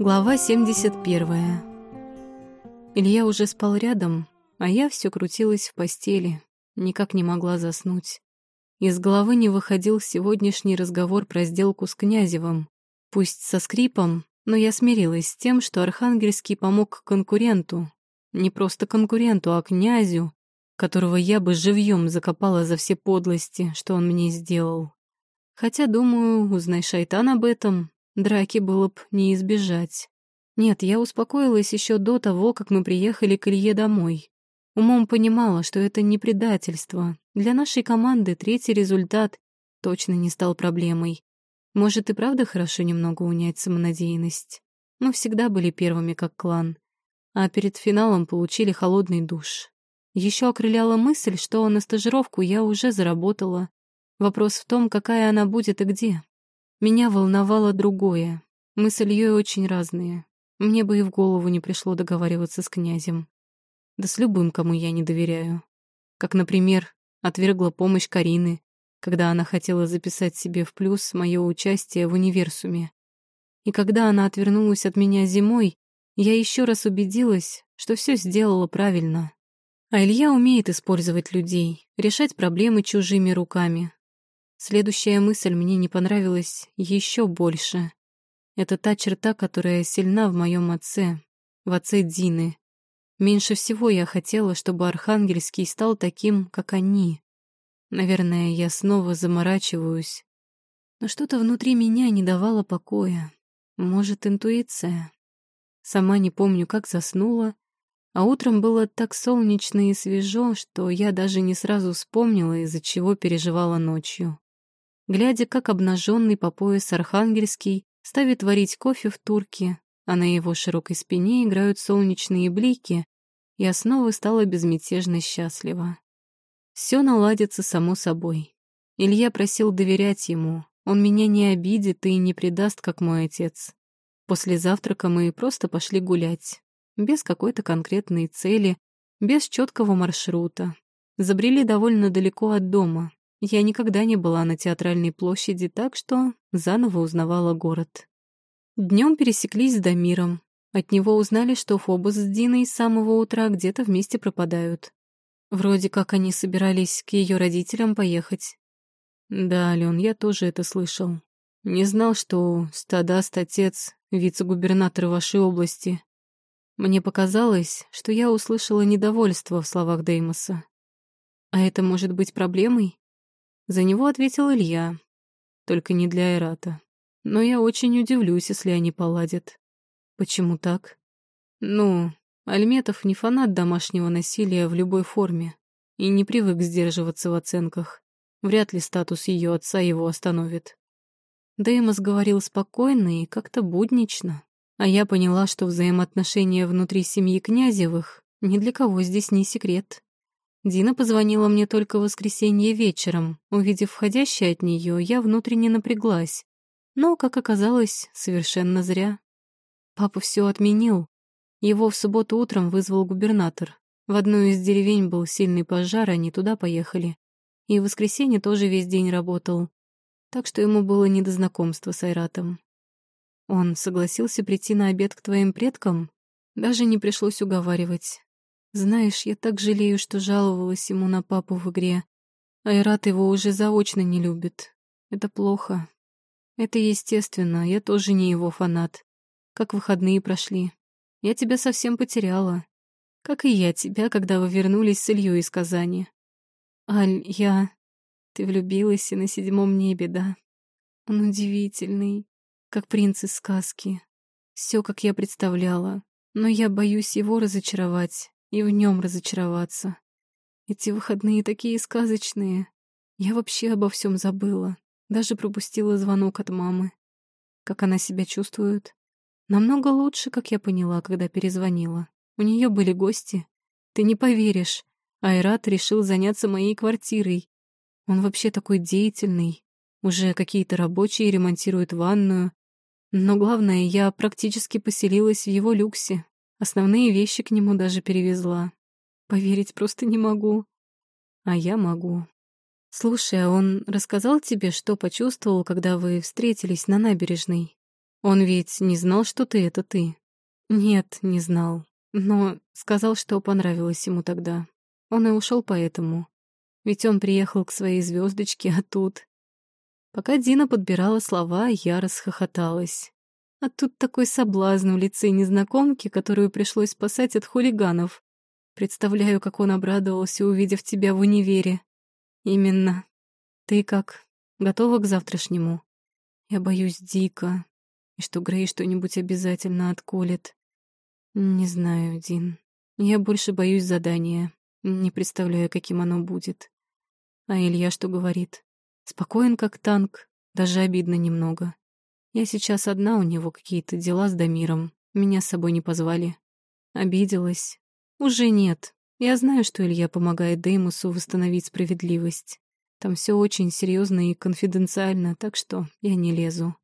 Глава 71. Илья уже спал рядом, а я все крутилась в постели, никак не могла заснуть. Из головы не выходил сегодняшний разговор про сделку с Князевым. Пусть со скрипом, но я смирилась с тем, что Архангельский помог конкуренту. Не просто конкуренту, а князю, которого я бы живьем закопала за все подлости, что он мне сделал. Хотя, думаю, узнай шайтан об этом, драки было б не избежать. Нет, я успокоилась еще до того, как мы приехали к Илье домой. Умом понимала, что это не предательство. Для нашей команды третий результат точно не стал проблемой. Может, и правда хорошо немного унять самонадеянность. Мы всегда были первыми как клан. А перед финалом получили холодный душ. Еще окрыляла мысль, что на стажировку я уже заработала. Вопрос в том, какая она будет и где. Меня волновало другое. Мы с Ильей очень разные. Мне бы и в голову не пришло договариваться с князем. Да с любым, кому я не доверяю. Как, например, отвергла помощь Карины, когда она хотела записать себе в плюс мое участие в универсуме. И когда она отвернулась от меня зимой, я еще раз убедилась, что все сделала правильно. А Илья умеет использовать людей, решать проблемы чужими руками. Следующая мысль мне не понравилась еще больше. Это та черта, которая сильна в моем отце, в отце Дины. Меньше всего я хотела, чтобы Архангельский стал таким, как они. Наверное, я снова заморачиваюсь. Но что-то внутри меня не давало покоя. Может, интуиция. Сама не помню, как заснула, а утром было так солнечно и свежо, что я даже не сразу вспомнила, из-за чего переживала ночью. Глядя, как обнаженный по пояс Архангельский ставит варить кофе в турке, а на его широкой спине играют солнечные блики, я снова стала безмятежно счастлива. Все наладится само собой. Илья просил доверять ему, он меня не обидит и не предаст, как мой отец. После завтрака мы просто пошли гулять, без какой-то конкретной цели, без четкого маршрута. Забрели довольно далеко от дома. Я никогда не была на театральной площади, так что заново узнавала город. Днем пересеклись с Дамиром. От него узнали, что Фобос с Диной с самого утра где-то вместе пропадают. Вроде как они собирались к ее родителям поехать. Да, Ален, я тоже это слышал. Не знал, что Стадаст отец, вице-губернатор вашей области. Мне показалось, что я услышала недовольство в словах Деймоса. А это может быть проблемой? За него ответил Илья. Только не для Эрата. Но я очень удивлюсь, если они поладят. Почему так? Ну, Альметов не фанат домашнего насилия в любой форме и не привык сдерживаться в оценках. Вряд ли статус ее отца его остановит. Деймос говорил спокойно и как-то буднично, а я поняла, что взаимоотношения внутри семьи Князевых ни для кого здесь не секрет. Дина позвонила мне только в воскресенье вечером. Увидев входящее от нее, я внутренне напряглась но, как оказалось, совершенно зря. Папа все отменил. Его в субботу утром вызвал губернатор. В одну из деревень был сильный пожар, они туда поехали. И в воскресенье тоже весь день работал. Так что ему было не до знакомства с Айратом. Он согласился прийти на обед к твоим предкам? Даже не пришлось уговаривать. Знаешь, я так жалею, что жаловалась ему на папу в игре. Айрат его уже заочно не любит. Это плохо. Это естественно, я тоже не его фанат. Как выходные прошли. Я тебя совсем потеряла. Как и я тебя, когда вы вернулись с Ильей из Казани. Аль, я... Ты влюбилась и на седьмом небе, да? Он удивительный, как принц из сказки. Все, как я представляла. Но я боюсь его разочаровать и в нем разочароваться. Эти выходные такие сказочные. Я вообще обо всем забыла. Даже пропустила звонок от мамы. Как она себя чувствует? Намного лучше, как я поняла, когда перезвонила. У нее были гости. Ты не поверишь. Айрат решил заняться моей квартирой. Он вообще такой деятельный. Уже какие-то рабочие ремонтируют ванную. Но главное, я практически поселилась в его люксе. Основные вещи к нему даже перевезла. Поверить просто не могу. А я могу. «Слушай, а он рассказал тебе, что почувствовал, когда вы встретились на набережной? Он ведь не знал, что ты — это ты. Нет, не знал. Но сказал, что понравилось ему тогда. Он и ушел поэтому. Ведь он приехал к своей звездочке, а тут... Пока Дина подбирала слова, я расхохоталась. А тут такой соблазн в лице незнакомки, которую пришлось спасать от хулиганов. Представляю, как он обрадовался, увидев тебя в универе. Именно. Ты как? Готова к завтрашнему? Я боюсь дико. И что Грей что-нибудь обязательно отколет. Не знаю, Дин. Я больше боюсь задания. Не представляю, каким оно будет. А Илья что говорит? Спокоен, как танк. Даже обидно немного. Я сейчас одна, у него какие-то дела с Дамиром. Меня с собой не позвали. Обиделась. Уже нет. Я знаю, что Илья помогает Деймусу восстановить справедливость. Там все очень серьезно и конфиденциально, так что я не лезу.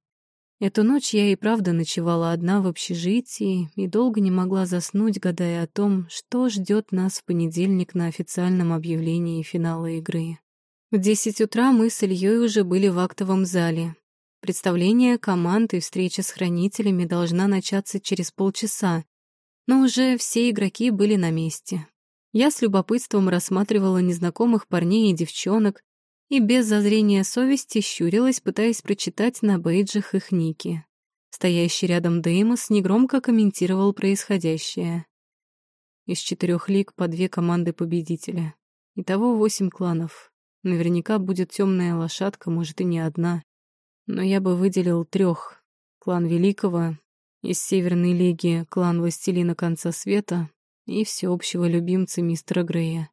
Эту ночь я и правда ночевала одна в общежитии и долго не могла заснуть, гадая о том, что ждет нас в понедельник на официальном объявлении финала игры. В десять утра мы с Ильей уже были в актовом зале. Представление команд и встреча с хранителями должна начаться через полчаса, но уже все игроки были на месте. Я с любопытством рассматривала незнакомых парней и девчонок, и без зазрения совести щурилась, пытаясь прочитать на бейджах их ники. Стоящий рядом Деймос негромко комментировал происходящее. Из четырех лиг по две команды победителя. Итого восемь кланов. Наверняка будет темная лошадка, может и не одна. Но я бы выделил трех. Клан Великого, из Северной Лиги клан Властелина Конца Света и всеобщего любимца мистера Грея.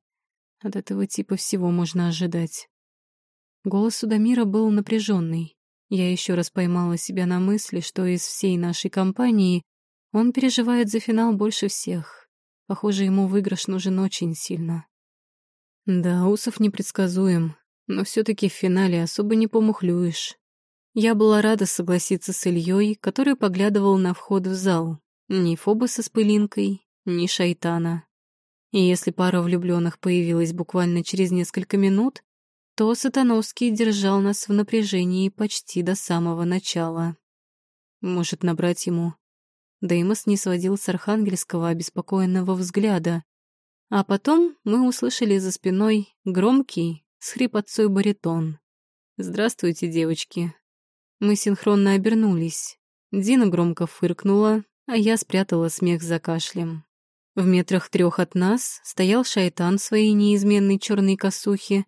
От этого типа всего можно ожидать. Голос Судамира был напряженный. Я еще раз поймала себя на мысли, что из всей нашей компании он переживает за финал больше всех. Похоже, ему выигрыш нужен очень сильно. Да, Усов непредсказуем, но все таки в финале особо не помухлюешь. Я была рада согласиться с Ильей, который поглядывал на вход в зал. Ни Фобоса с пылинкой, ни Шайтана. И если пара влюбленных появилась буквально через несколько минут, то Сатановский держал нас в напряжении почти до самого начала. Может, набрать ему? Деймос не сводил с архангельского обеспокоенного взгляда. А потом мы услышали за спиной громкий, с хрипотцой баритон. «Здравствуйте, девочки». Мы синхронно обернулись. Дина громко фыркнула, а я спрятала смех за кашлем. В метрах трех от нас стоял шайтан в своей неизменной черной косухе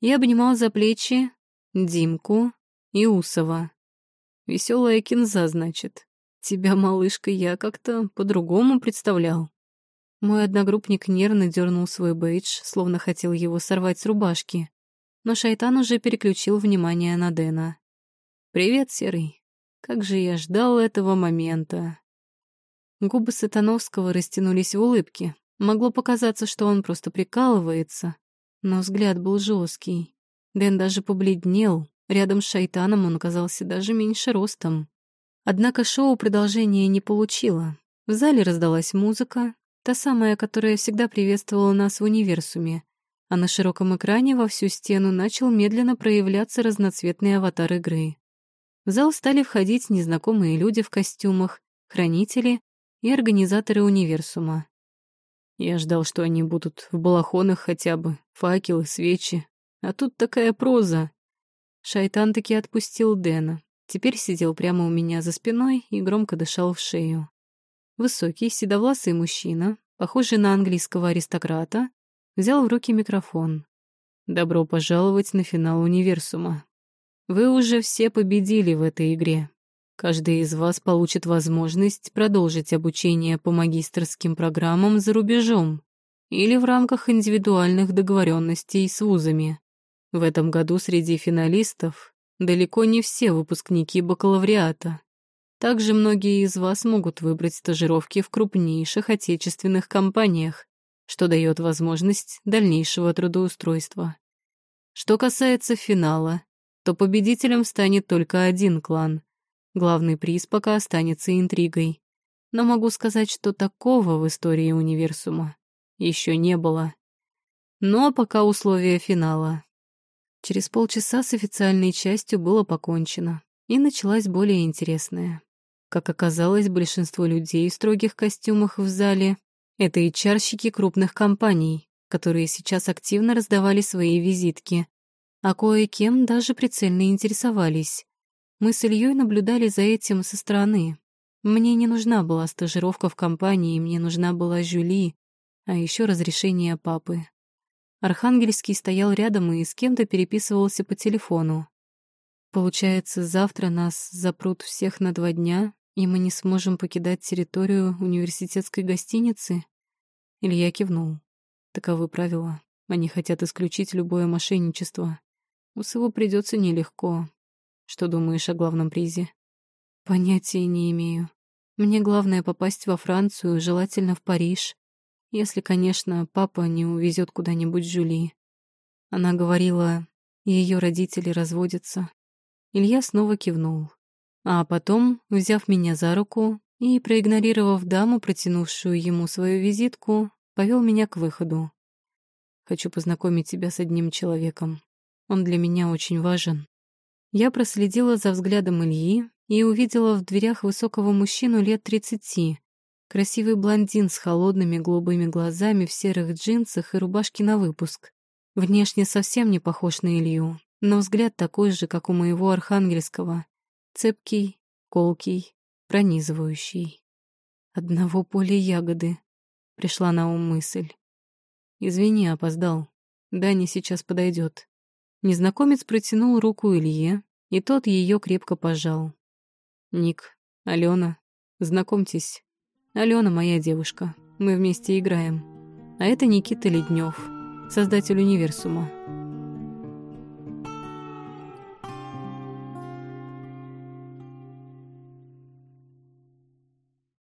и обнимал за плечи Димку и Усова. Веселая кинза, значит. Тебя, малышка, я как-то по-другому представлял. Мой одногруппник нервно дернул свой бейдж, словно хотел его сорвать с рубашки. Но шайтан уже переключил внимание на Дэна. «Привет, Серый. Как же я ждал этого момента». Губы Сатановского растянулись в улыбке. Могло показаться, что он просто прикалывается, но взгляд был жесткий. Дэн даже побледнел. Рядом с шайтаном он оказался даже меньше ростом. Однако шоу продолжения не получило. В зале раздалась музыка, та самая, которая всегда приветствовала нас в универсуме, а на широком экране во всю стену начал медленно проявляться разноцветный аватар игры. В зал стали входить незнакомые люди в костюмах, хранители и организаторы универсума. Я ждал, что они будут в балахонах хотя бы, факелы, свечи. А тут такая проза. Шайтан таки отпустил Дэна. Теперь сидел прямо у меня за спиной и громко дышал в шею. Высокий, седовласый мужчина, похожий на английского аристократа, взял в руки микрофон. «Добро пожаловать на финал универсума. Вы уже все победили в этой игре. Каждый из вас получит возможность продолжить обучение по магистрским программам за рубежом или в рамках индивидуальных договоренностей с вузами. В этом году среди финалистов далеко не все выпускники бакалавриата. Также многие из вас могут выбрать стажировки в крупнейших отечественных компаниях, что дает возможность дальнейшего трудоустройства. Что касается финала, то победителем станет только один клан — Главный приз пока останется интригой. Но могу сказать, что такого в истории универсума еще не было. Но пока условия финала. Через полчаса с официальной частью было покончено, и началась более интересная. Как оказалось, большинство людей в строгих костюмах в зале — это HR-щики крупных компаний, которые сейчас активно раздавали свои визитки, а кое-кем даже прицельно интересовались. Мы с Ильей наблюдали за этим со стороны. Мне не нужна была стажировка в компании, мне нужна была Жюли, а еще разрешение папы. Архангельский стоял рядом и с кем-то переписывался по телефону. Получается, завтра нас запрут всех на два дня, и мы не сможем покидать территорию университетской гостиницы? Илья кивнул. Таковы правила. Они хотят исключить любое мошенничество. Усову придется нелегко. Что думаешь о главном призе? Понятия не имею. Мне главное попасть во Францию, желательно в Париж. Если, конечно, папа не увезет куда-нибудь Жюли. Она говорила, ее родители разводятся. Илья снова кивнул. А потом, взяв меня за руку и, проигнорировав даму, протянувшую ему свою визитку, повел меня к выходу. «Хочу познакомить тебя с одним человеком. Он для меня очень важен». Я проследила за взглядом Ильи и увидела в дверях высокого мужчину лет тридцати. Красивый блондин с холодными голубыми глазами в серых джинсах и рубашке на выпуск. Внешне совсем не похож на Илью, но взгляд такой же, как у моего архангельского. Цепкий, колкий, пронизывающий. Одного поля ягоды. Пришла на ум мысль. Извини, опоздал. Дани сейчас подойдет. Незнакомец протянул руку Илье, и тот ее крепко пожал. Ник, Алена, знакомьтесь. Алена моя девушка. Мы вместе играем. А это Никита Леднев, создатель универсума.